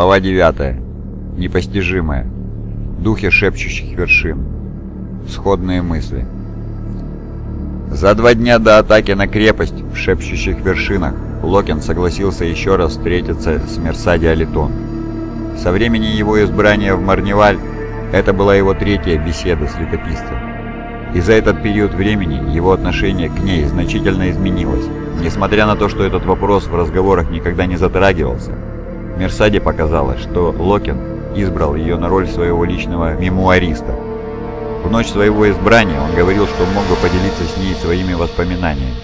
Глава 9. Непостижимое. Духи шепчущих вершин. Сходные мысли. За два дня до атаки на крепость в шепчущих вершинах Локин согласился еще раз встретиться с Мерсади Алитон. Со времени его избрания в Марневаль это была его третья беседа с летописцем. И за этот период времени его отношение к ней значительно изменилось. Несмотря на то, что этот вопрос в разговорах никогда не затрагивался, Мерсаде показалось, что Локин избрал ее на роль своего личного мемуариста. В ночь своего избрания он говорил, что мог бы поделиться с ней своими воспоминаниями.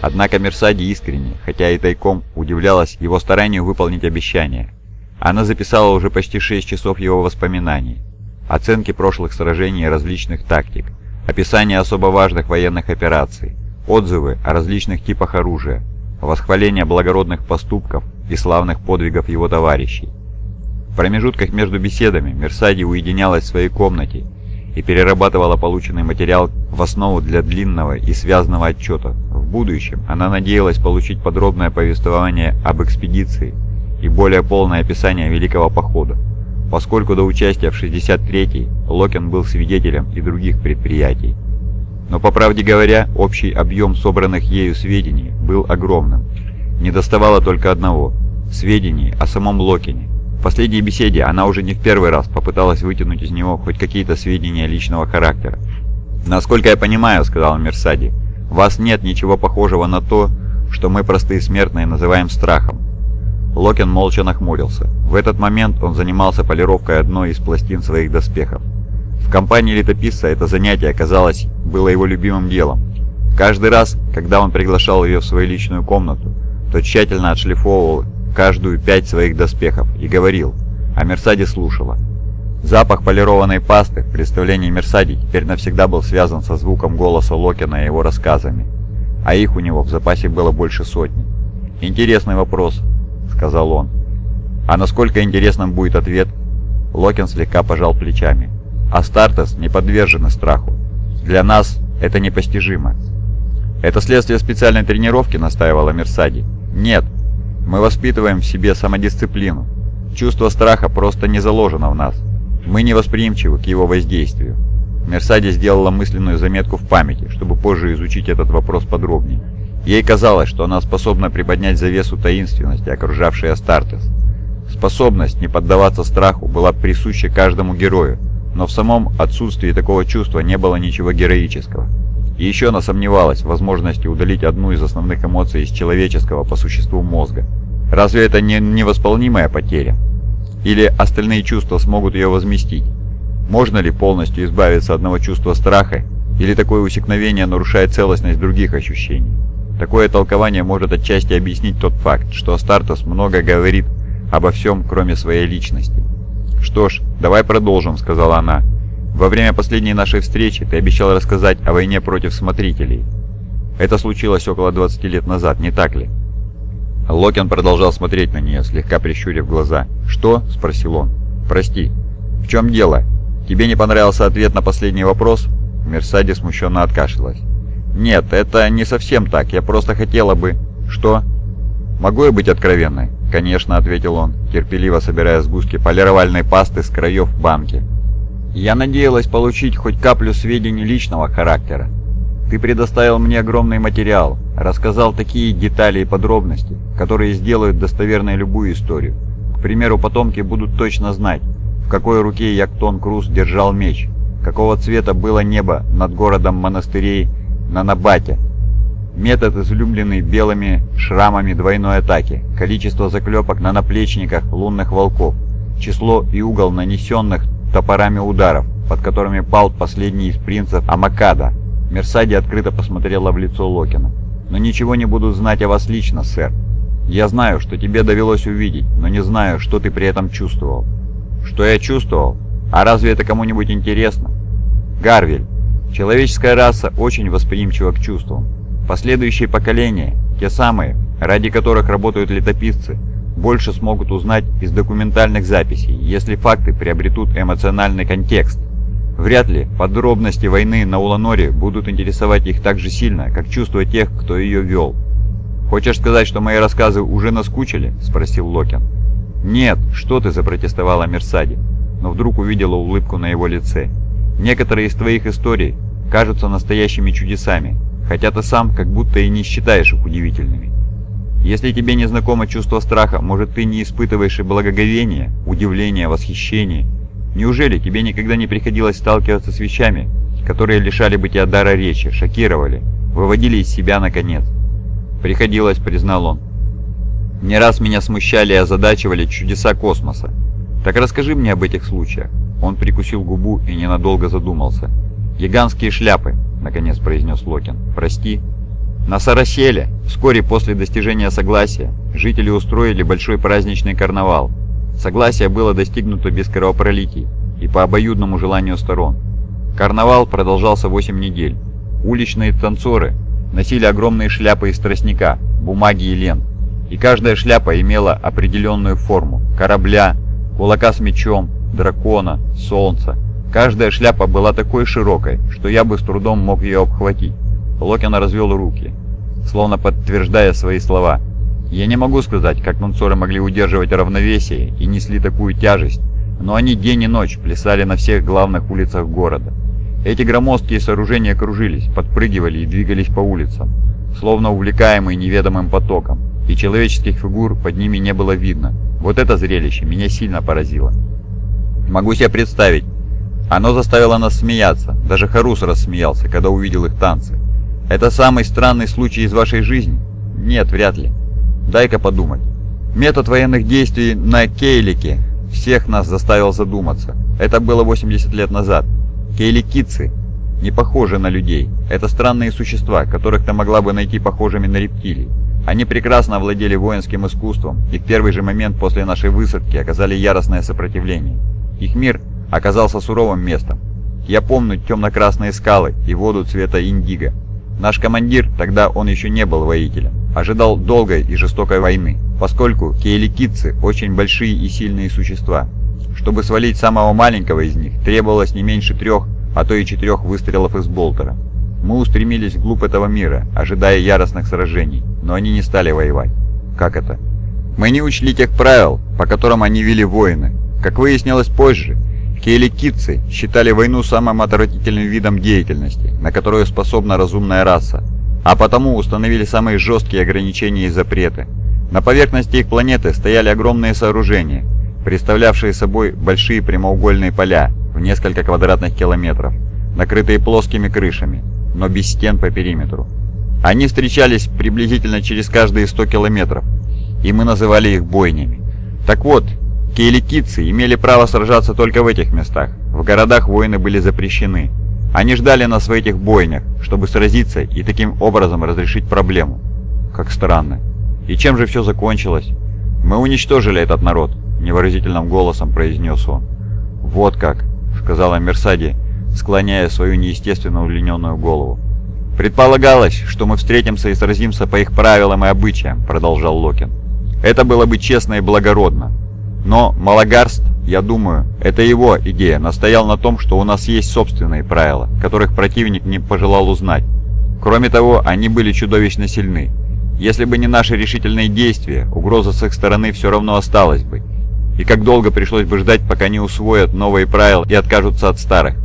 Однако Мерсаде искренне, хотя и тайком, удивлялась его старанию выполнить обещание. Она записала уже почти 6 часов его воспоминаний. Оценки прошлых сражений и различных тактик, описание особо важных военных операций, отзывы о различных типах оружия, восхваление благородных поступков и славных подвигов его товарищей. В промежутках между беседами Мерсади уединялась в своей комнате и перерабатывала полученный материал в основу для длинного и связанного отчета. В будущем она надеялась получить подробное повествование об экспедиции и более полное описание Великого Похода, поскольку до участия в 63-й Локин был свидетелем и других предприятий. Но, по правде говоря, общий объем собранных ею сведений был огромным. Не доставало только одного – сведений о самом Локине. В последней беседе она уже не в первый раз попыталась вытянуть из него хоть какие-то сведения личного характера. «Насколько я понимаю», – сказал Мерсади, – «вас нет ничего похожего на то, что мы, простые смертные, называем страхом». Локин молча нахмурился. В этот момент он занимался полировкой одной из пластин своих доспехов. В компании летописца это занятие, казалось, было его любимым делом. Каждый раз, когда он приглашал ее в свою личную комнату, то тщательно отшлифовывал каждую пять своих доспехов и говорил, а Мерсади слушала. Запах полированной пасты в представлении Мерсади теперь навсегда был связан со звуком голоса Локина и его рассказами, а их у него в запасе было больше сотни. «Интересный вопрос», — сказал он. «А насколько интересным будет ответ?» Локин слегка пожал плечами. Астартес не подвержены страху. Для нас это непостижимо. Это следствие специальной тренировки, настаивала Мерсади. Нет, мы воспитываем в себе самодисциплину. Чувство страха просто не заложено в нас. Мы не восприимчивы к его воздействию. Мерсади сделала мысленную заметку в памяти, чтобы позже изучить этот вопрос подробнее. Ей казалось, что она способна приподнять завесу таинственности, окружавшей Астартес. Способность не поддаваться страху была присуща каждому герою, но в самом отсутствии такого чувства не было ничего героического. И еще она сомневалась в возможности удалить одну из основных эмоций из человеческого по существу мозга. Разве это не невосполнимая потеря? Или остальные чувства смогут ее возместить? Можно ли полностью избавиться от одного чувства страха, или такое усекновение нарушает целостность других ощущений? Такое толкование может отчасти объяснить тот факт, что Астартес много говорит обо всем, кроме своей личности. «Что ж, давай продолжим», — сказала она. «Во время последней нашей встречи ты обещал рассказать о войне против смотрителей. Это случилось около 20 лет назад, не так ли?» Локин продолжал смотреть на нее, слегка прищурив глаза. «Что?» — спросил он. «Прости. В чем дело? Тебе не понравился ответ на последний вопрос?» Мерсади смущенно откашлялась. «Нет, это не совсем так. Я просто хотела бы...» «Что?» «Могу я быть откровенной?» «Конечно», — ответил он, терпеливо собирая сгустки полировальной пасты с краев банки. «Я надеялась получить хоть каплю сведений личного характера. Ты предоставил мне огромный материал, рассказал такие детали и подробности, которые сделают достоверной любую историю. К примеру, потомки будут точно знать, в какой руке Яктон Круз держал меч, какого цвета было небо над городом монастырей на Набате, Метод, излюбленный белыми шрамами двойной атаки, количество заклепок на наплечниках лунных волков, число и угол нанесенных топорами ударов, под которыми пал последний из принцев Амакада. Мерсади открыто посмотрела в лицо Локина. «Но ничего не буду знать о вас лично, сэр. Я знаю, что тебе довелось увидеть, но не знаю, что ты при этом чувствовал». «Что я чувствовал? А разве это кому-нибудь интересно?» «Гарвель, человеческая раса очень восприимчива к чувствам. Последующие поколения, те самые, ради которых работают летописцы, больше смогут узнать из документальных записей, если факты приобретут эмоциональный контекст. Вряд ли подробности войны на Уланоре будут интересовать их так же сильно, как чувства тех, кто ее вел. «Хочешь сказать, что мои рассказы уже наскучили?» – спросил Локин. «Нет, что ты!» – запротестовала Мерсади, но вдруг увидела улыбку на его лице. «Некоторые из твоих историй кажутся настоящими чудесами, хотя ты сам как будто и не считаешь их удивительными. Если тебе не знакомо чувство страха, может ты не испытываешь и благоговения, удивления, восхищения? Неужели тебе никогда не приходилось сталкиваться с вещами, которые лишали бы тебя дара речи, шокировали, выводили из себя наконец? Приходилось, признал он. Не раз меня смущали и озадачивали чудеса космоса. Так расскажи мне об этих случаях. Он прикусил губу и ненадолго задумался. «Гигантские шляпы», — наконец произнес Локин. «Прости». На Сараселе, вскоре после достижения согласия, жители устроили большой праздничный карнавал. Согласие было достигнуто без кровопролитий и по обоюдному желанию сторон. Карнавал продолжался 8 недель. Уличные танцоры носили огромные шляпы из тростника, бумаги и лент, и каждая шляпа имела определенную форму – корабля, кулака с мечом, дракона, солнца. Каждая шляпа была такой широкой, что я бы с трудом мог ее обхватить. Локин развел руки, словно подтверждая свои слова. Я не могу сказать, как танцоры могли удерживать равновесие и несли такую тяжесть, но они день и ночь плясали на всех главных улицах города. Эти громоздкие сооружения кружились, подпрыгивали и двигались по улицам, словно увлекаемые неведомым потоком, и человеческих фигур под ними не было видно. Вот это зрелище меня сильно поразило. Могу себе представить. Оно заставило нас смеяться. Даже Харус рассмеялся, когда увидел их танцы. Это самый странный случай из вашей жизни? Нет, вряд ли. Дай-ка подумать. Метод военных действий на Кейлике всех нас заставил задуматься. Это было 80 лет назад. Кейликицы не похожи на людей. Это странные существа, которых ты могла бы найти похожими на рептилий. Они прекрасно владели воинским искусством и в первый же момент после нашей высадки оказали яростное сопротивление. Их мир оказался суровым местом. Я помню темно-красные скалы и воду цвета индиго. Наш командир, тогда он еще не был воителем, ожидал долгой и жестокой войны, поскольку кейликидцы очень большие и сильные существа. Чтобы свалить самого маленького из них, требовалось не меньше трех, а то и четырех выстрелов из болтера. Мы устремились вглубь этого мира, ожидая яростных сражений, но они не стали воевать. Как это? Мы не учли тех правил, по которым они вели войны. Как выяснилось позже, Кейликидцы считали войну самым отвратительным видом деятельности, на которую способна разумная раса, а потому установили самые жесткие ограничения и запреты. На поверхности их планеты стояли огромные сооружения, представлявшие собой большие прямоугольные поля в несколько квадратных километров, накрытые плоскими крышами, но без стен по периметру. Они встречались приблизительно через каждые 100 километров, и мы называли их бойнями. Так вот, Кейликидцы имели право сражаться только в этих местах. В городах войны были запрещены. Они ждали нас в этих бойнях, чтобы сразиться и таким образом разрешить проблему. Как странно. И чем же все закончилось? Мы уничтожили этот народ, невыразительным голосом произнес он. Вот как, сказала Мерсади, склоняя свою неестественно удлиненную голову. «Предполагалось, что мы встретимся и сразимся по их правилам и обычаям», — продолжал Локин. «Это было бы честно и благородно, но Малагарст, я думаю, это его идея, настоял на том, что у нас есть собственные правила, которых противник не пожелал узнать. Кроме того, они были чудовищно сильны. Если бы не наши решительные действия, угроза с их стороны все равно осталась бы. И как долго пришлось бы ждать, пока они усвоят новые правила и откажутся от старых.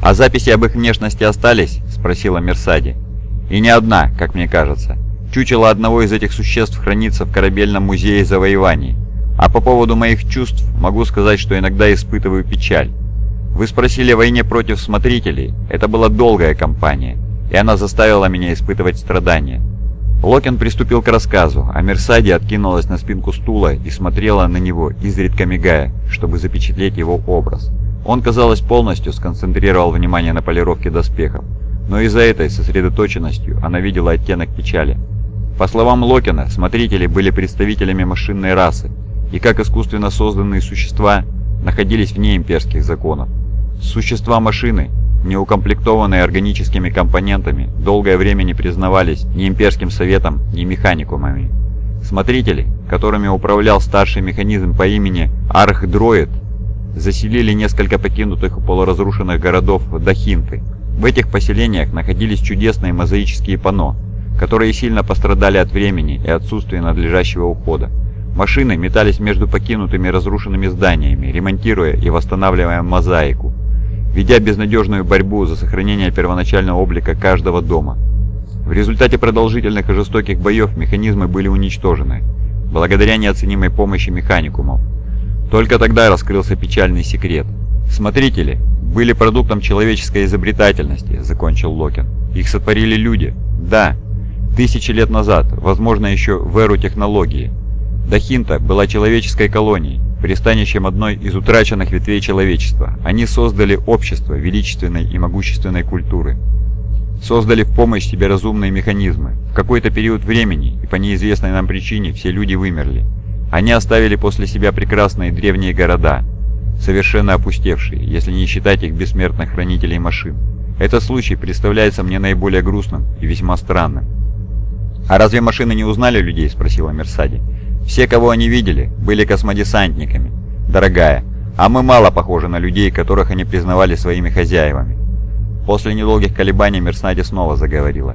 «А записи об их внешности остались?» – спросила Мерсади. «И не одна, как мне кажется. Чучело одного из этих существ хранится в корабельном музее завоеваний. А по поводу моих чувств могу сказать, что иногда испытываю печаль. Вы спросили о войне против смотрителей. Это была долгая кампания, и она заставила меня испытывать страдания. Локин приступил к рассказу, а Мерсади откинулась на спинку стула и смотрела на него, изредка мигая, чтобы запечатлеть его образ. Он, казалось, полностью сконцентрировал внимание на полировке доспехов, но из-за этой сосредоточенностью она видела оттенок печали. По словам Локина, смотрители были представителями машинной расы, и как искусственно созданные существа находились вне имперских законов. Существа-машины, не укомплектованные органическими компонентами, долгое время не признавались ни имперским советом, ни механикумами. Смотрители, которыми управлял старший механизм по имени Архдроид, заселили несколько покинутых и полуразрушенных городов Дахинты. В этих поселениях находились чудесные мозаические панно, которые сильно пострадали от времени и отсутствия надлежащего ухода. Машины метались между покинутыми разрушенными зданиями, ремонтируя и восстанавливая мозаику, ведя безнадежную борьбу за сохранение первоначального облика каждого дома. В результате продолжительных и жестоких боев механизмы были уничтожены, благодаря неоценимой помощи механикумов. Только тогда раскрылся печальный секрет. Смотрители были продуктом человеческой изобретательности, закончил Локин. Их сотворили люди. Да, тысячи лет назад, возможно еще в эру технологии. Дахинта была человеческой колонией, пристанищем одной из утраченных ветвей человечества. Они создали общество величественной и могущественной культуры. Создали в помощь себе разумные механизмы. В какой-то период времени, и по неизвестной нам причине, все люди вымерли. Они оставили после себя прекрасные древние города, совершенно опустевшие, если не считать их бессмертных хранителей машин. Этот случай представляется мне наиболее грустным и весьма странным. «А разве машины не узнали людей?» – спросила Мерсади. «Все, кого они видели, были космодесантниками. Дорогая, а мы мало похожи на людей, которых они признавали своими хозяевами». После недолгих колебаний Мерсади снова заговорила.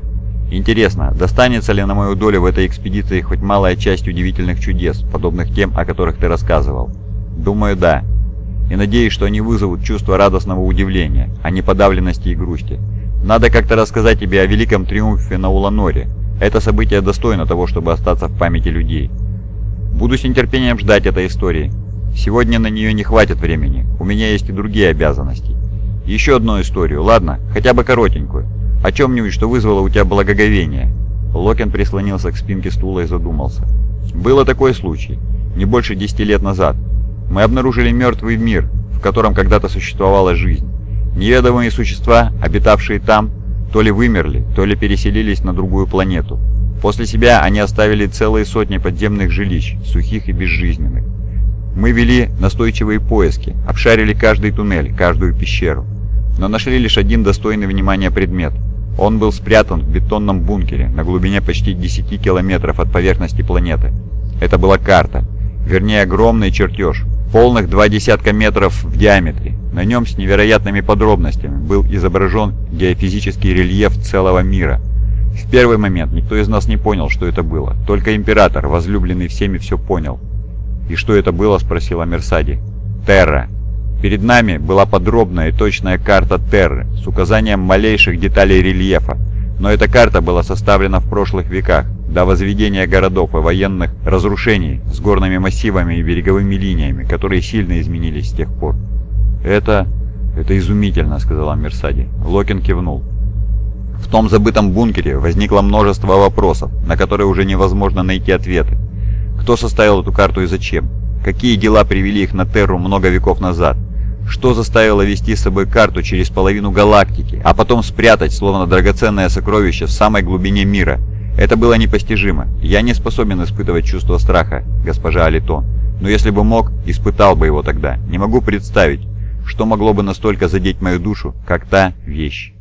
Интересно, достанется ли на мою долю в этой экспедиции хоть малая часть удивительных чудес, подобных тем, о которых ты рассказывал? Думаю, да. И надеюсь, что они вызовут чувство радостного удивления, а не подавленности и грусти. Надо как-то рассказать тебе о великом триумфе на Уланоре. Это событие достойно того, чтобы остаться в памяти людей. Буду с нетерпением ждать этой истории. Сегодня на нее не хватит времени, у меня есть и другие обязанности. Еще одну историю, ладно? Хотя бы коротенькую. О чем-нибудь, что вызвало у тебя благоговение?» Локин прислонился к спинке стула и задумался. «Было такой случай. Не больше десяти лет назад. Мы обнаружили мертвый мир, в котором когда-то существовала жизнь. Неведомые существа, обитавшие там, то ли вымерли, то ли переселились на другую планету. После себя они оставили целые сотни подземных жилищ, сухих и безжизненных. Мы вели настойчивые поиски, обшарили каждый туннель, каждую пещеру, но нашли лишь один достойный внимания предмет – он был спрятан в бетонном бункере на глубине почти 10 километров от поверхности планеты. Это была карта, вернее огромный чертеж, полных два десятка метров в диаметре. На нем с невероятными подробностями был изображен геофизический рельеф целого мира. В первый момент никто из нас не понял, что это было. Только Император, возлюбленный всеми, все понял. «И что это было?» – спросила Мерсади. «Терра», Перед нами была подробная и точная карта Терры с указанием малейших деталей рельефа, но эта карта была составлена в прошлых веках, до возведения городов и военных разрушений с горными массивами и береговыми линиями, которые сильно изменились с тех пор. «Это... это изумительно», — сказала Мерсади. Локин кивнул. В том забытом бункере возникло множество вопросов, на которые уже невозможно найти ответы. Кто составил эту карту и зачем? Какие дела привели их на Терру много веков назад? Что заставило вести с собой карту через половину галактики, а потом спрятать, словно драгоценное сокровище, в самой глубине мира? Это было непостижимо. Я не способен испытывать чувство страха, госпожа Алитон. Но если бы мог, испытал бы его тогда. Не могу представить, что могло бы настолько задеть мою душу, как та вещь.